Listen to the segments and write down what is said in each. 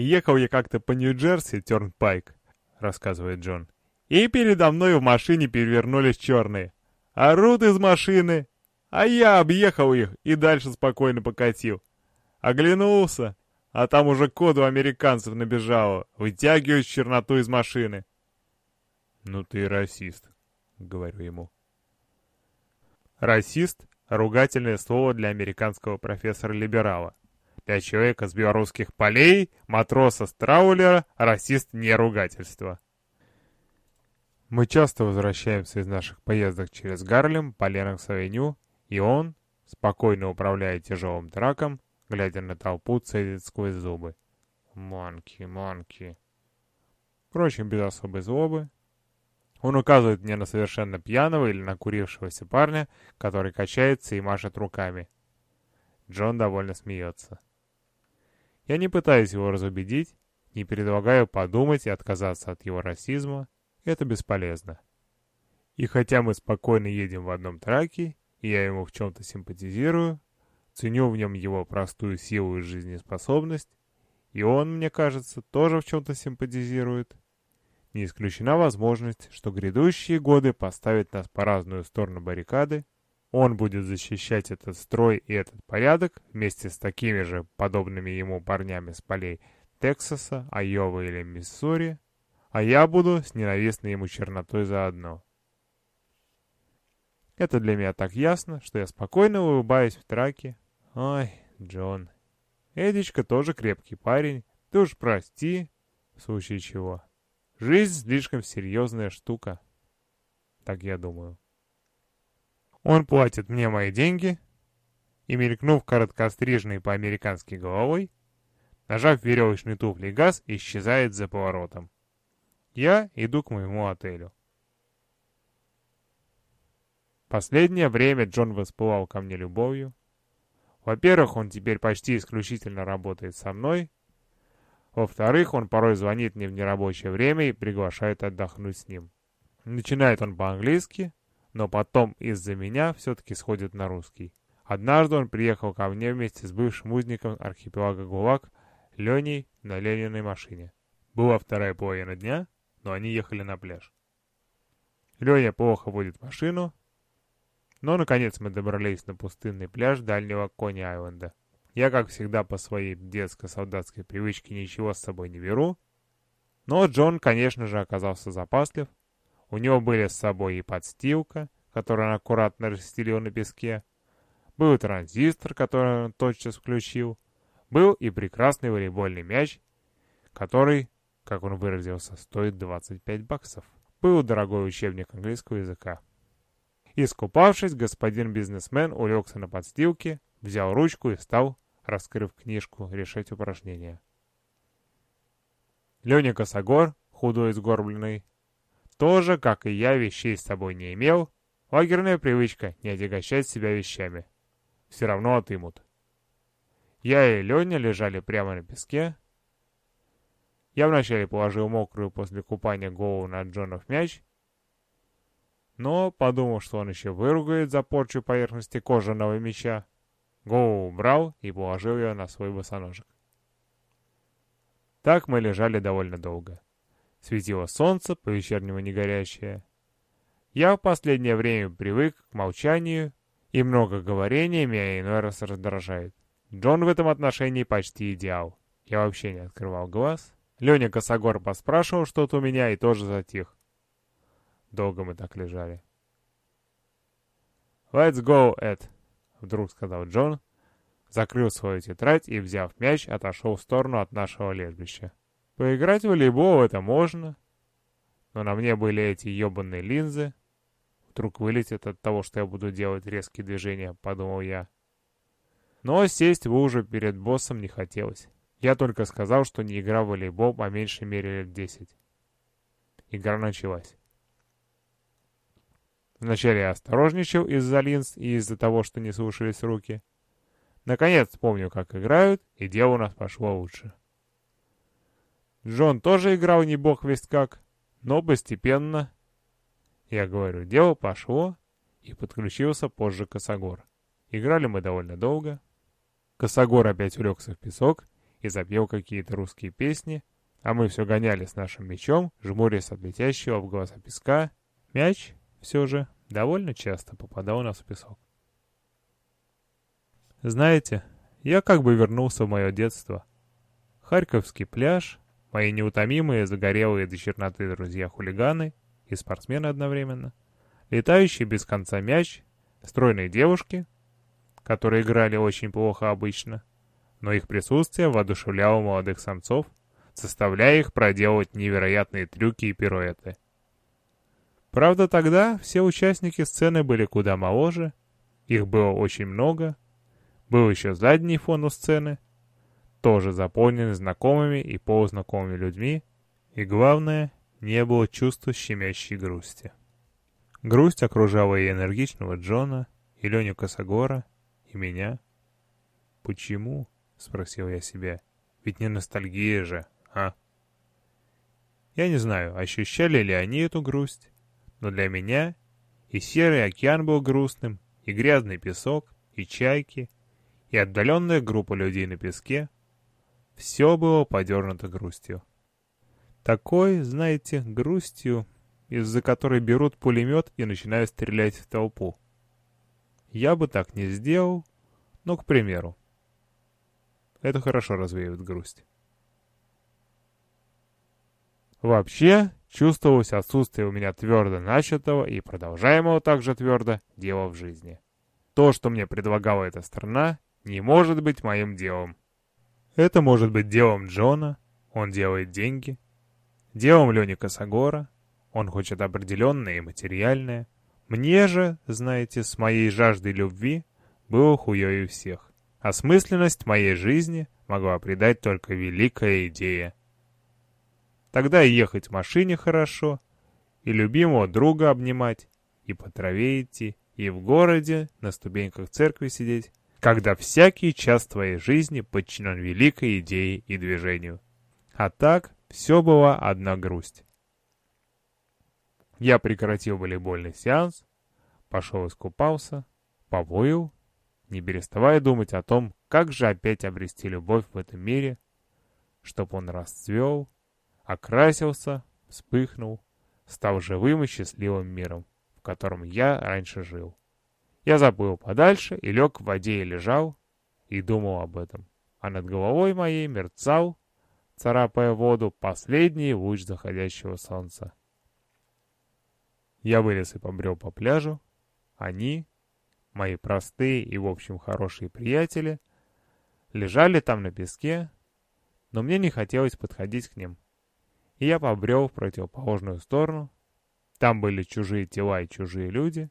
Ехал я как-то по Нью-Джерси, Тернпайк, рассказывает Джон. И передо мной в машине перевернулись черные. Орут из машины, а я объехал их и дальше спокойно покатил. Оглянулся, а там уже коду американцев набежало, вытягивают черноту из машины. «Ну ты расист», — говорю ему. Расист — ругательное слово для американского профессора-либерала. Для человека с белорусских полей, матроса с траулера, расист не ругательство. Мы часто возвращаемся из наших поездок через Гарлем по Ленокс-авеню, и он, спокойно управляя тяжелым траком, глядя на толпу, цедит сквозь зубы. «Монки, монки». Впрочем, без особой злобы, он указывает мне на совершенно пьяного или накурившегося парня, который качается и машет руками. Джон довольно смеется. Я не пытаюсь его разубедить, не предлагаю подумать и отказаться от его расизма. Это бесполезно. И хотя мы спокойно едем в одном траке, и я ему в чем-то симпатизирую, ценю в нем его простую силу и жизнеспособность, и он, мне кажется, тоже в чем-то симпатизирует, не исключена возможность, что грядущие годы поставят нас по разную сторону баррикады, он будет защищать этот строй и этот порядок вместе с такими же подобными ему парнями с полей Тексаса, Айовы или Миссури, а я буду с ненавистной ему чернотой заодно. Это для меня так ясно, что я спокойно улыбаюсь в траке. Ой, Джон. Эдичка тоже крепкий парень, ты уж прости, в случае чего. Жизнь слишком серьезная штука. Так я думаю. Он платит мне мои деньги, и, мелькнув короткострижной по-американски головой, нажав веревочный туфли газ, исчезает за поворотом. Я иду к моему отелю. Последнее время Джон воспылал ко мне любовью. Во-первых, он теперь почти исключительно работает со мной, во-вторых, он порой звонит мне в нерабочее время и приглашает отдохнуть с ним. Начинает он по-английски, но потом из-за меня все-таки сходит на русский. Однажды он приехал ко мне вместе с бывшим узником архипелага ГУЛАГ Леней на Лениной машине. Была вторая половина дня, но они ехали на пляж. Леня плохо водит машину, но наконец мы добрались на пустынный пляж дальнего Кони-Айленда. Я, как всегда, по своей детско-солдатской привычке ничего с собой не беру. Но Джон, конечно же, оказался запаслив. У него были с собой и подстилка, которую он аккуратно расстелил на песке. Был транзистор, который он тотчас включил. Был и прекрасный волейбольный мяч, который, как он выразился, стоит 25 баксов. Был дорогой учебник английского языка. Искупавшись, господин бизнесмен улегся на подстилке, взял ручку и стал, раскрыв книжку, решать упражнения. Леня Косогор, худой и сгорбленный, тоже, как и я, вещей с собой не имел. Лагерная привычка не отягощать себя вещами. Все равно отымут. Я и Леня лежали прямо на песке. Я вначале положил мокрую после купания голову на Джонов мяч, но, подумав, что он еще выругает за порчу поверхности кожаного мяча, Голову убрал и положил ее на свой босоножек. Так мы лежали довольно долго. Светило солнце, по-вечернему не горящее. Я в последнее время привык к молчанию, и много говорения меня иной раз раздражает. Джон в этом отношении почти идеал. Я вообще не открывал глаз. Леня Косогор поспрашивал что-то у меня и тоже затих. Долго мы так лежали. «Let's go, Эд», вдруг сказал Джон, закрыл свою тетрадь и, взяв мяч, отошел в сторону от нашего лежбища. Поиграть в волейбол это можно, но на мне были эти ебаные линзы. Вдруг вылетит от того, что я буду делать резкие движения, подумал я. Но сесть в лужу перед боссом не хотелось. Я только сказал, что не играл в волейбол по меньшей мере лет десять. Игра началась. Вначале я осторожничал из-за линз и из-за того, что не слушались руки. Наконец помню, как играют, и дело у нас пошло лучше. Джон тоже играл не бог весть как, но постепенно, я говорю, дело пошло, и подключился позже Косогор. Играли мы довольно долго. Косогор опять улегся в песок и запел какие-то русские песни, а мы все гоняли с нашим мячом, жмурясь от летящего в глаза песка. Мяч все же довольно часто попадал у нас в песок. Знаете, я как бы вернулся в мое детство. Харьковский пляж, мои неутомимые, загорелые до черноты друзья-хулиганы и спортсмены одновременно, летающий без конца мяч, стройные девушки, которые играли очень плохо обычно, но их присутствие воодушевляло молодых самцов, заставляя их проделывать невероятные трюки и пируэты. Правда, тогда все участники сцены были куда моложе, их было очень много, был еще задний фон у сцены, тоже заполненный знакомыми и полузнакомыми людьми, и главное, не было чувства щемящей грусти. Грусть окружала и энергичного Джона, и Леню Косогора, и меня. «Почему?» — спросил я себя. «Ведь не ностальгия же, а?» Я не знаю, ощущали ли они эту грусть, но для меня и серый океан был грустным, и грязный песок, и чайки, и отдаленная группа людей на песке. Все было подернуто грустью. Такой, знаете, грустью, из-за которой берут пулемет и начинают стрелять в толпу. Я бы так не сделал, но, к примеру. Это хорошо развеивает грусть. Вообще, чувствовалось отсутствие у меня твердо начатого и продолжаемого также твердо дела в жизни. То, что мне предлагала эта страна, не может быть моим делом. Это может быть делом Джона, он делает деньги, делом Лени Косогора, он хочет определенное и материальное. Мне же, знаете, с моей жаждой любви было хуёю всех. Осмысленность моей жизни могла придать только великая идея. Тогда ехать в машине хорошо, и любимого друга обнимать, и по траве идти, и в городе на ступеньках церкви сидеть, когда всякий час твоей жизни подчинен великой идее и движению. А так все была одна грусть. Я прекратил волейбольный сеанс, пошел искупался, повоил, не переставая думать о том, как же опять обрести любовь в этом мире, чтоб он расцвел, окрасился, вспыхнул, стал живым и счастливым миром, в котором я раньше жил. Я забыл подальше и лег в воде и лежал, и думал об этом. А над головой моей мерцал, царапая воду, последний луч заходящего солнца. Я вылез и побрел по пляжу. Они, мои простые и, в общем, хорошие приятели, лежали там на песке, но мне не хотелось подходить к ним. И я побрел в противоположную сторону. Там были чужие тела и чужие люди.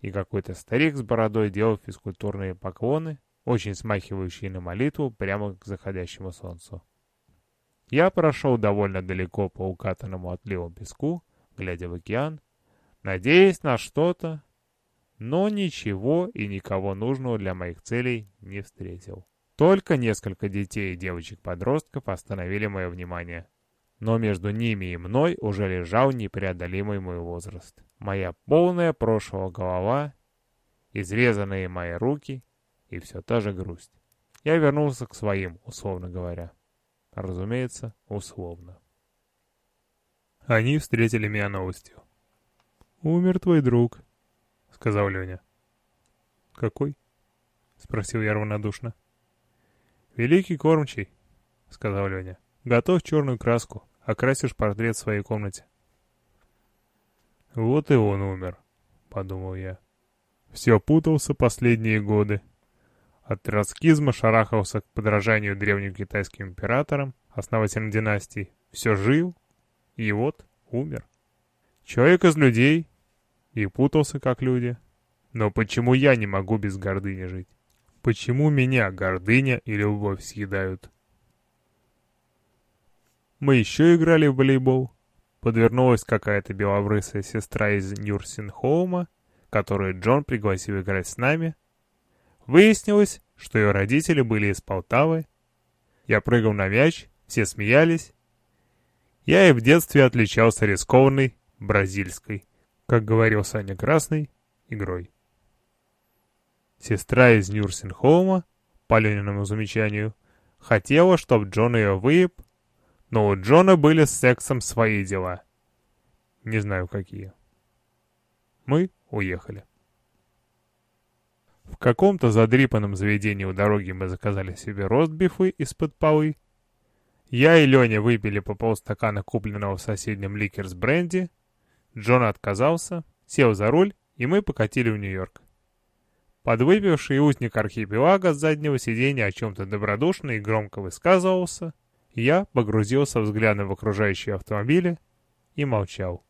И какой-то старик с бородой делал физкультурные поклоны, очень смахивающие на молитву прямо к заходящему солнцу. Я прошел довольно далеко по укатанному отливу песку, глядя в океан, надеясь на что-то, но ничего и никого нужного для моих целей не встретил. Только несколько детей и девочек-подростков остановили мое внимание. Но между ними и мной уже лежал непреодолимый мой возраст. Моя полная прошлого голова, изрезанные мои руки и все та же грусть. Я вернулся к своим, условно говоря. Разумеется, условно. Они встретили меня новостью. «Умер твой друг», — сказал Леня. «Какой?» — спросил я равнодушно. «Великий кормчий», — сказал Леня. «Готовь черную краску, окрасишь портрет в своей комнате». «Вот и он умер», — подумал я. Все путался последние годы. От троцкизма шарахался к подражанию древним китайским императорам, основателям династий. Все жил, и вот умер. Человек из людей и путался как люди. Но почему я не могу без гордыни жить? Почему меня гордыня и любовь съедают? Мы еще играли в волейбол. Подвернулась какая-то белобрысая сестра из Нюрсенхоума, которую Джон пригласил играть с нами. Выяснилось, что ее родители были из Полтавы. Я прыгал на мяч, все смеялись, я и в детстве отличался рискованной, бразильской, как говорил Саня Красный, игрой. Сестра из Нюрсенхолма, по Лениному замечанию, хотела, чтоб Джон ее выеб, но у Джона были с сексом свои дела. Не знаю, какие. Мы уехали. В каком-то задрипанном заведении у дороги мы заказали себе ростбифы из-под полы. Я и Леня выпили по полстакана купленного в соседнем ликерс бренди. Джон отказался, сел за руль, и мы покатили в Нью-Йорк. Подвыпивший узник архипелага с заднего сиденья о чем-то добродушно и громко высказывался. Я погрузился взглядом в окружающие автомобили и молчал.